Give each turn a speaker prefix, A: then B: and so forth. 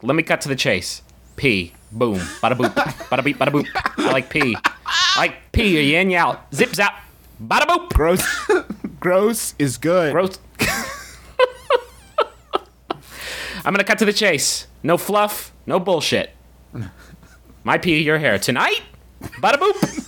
A: Let me cut to the chase. P. Boom. Bada boop. Bada beep. Bada boop. I like P. I like P. yin in, out. Zip zap. Bada boop.
B: Gross. Gross is good.
A: Gross. I'm gonna cut to the chase. No fluff. No bullshit. My P. Your hair tonight. Bada boop.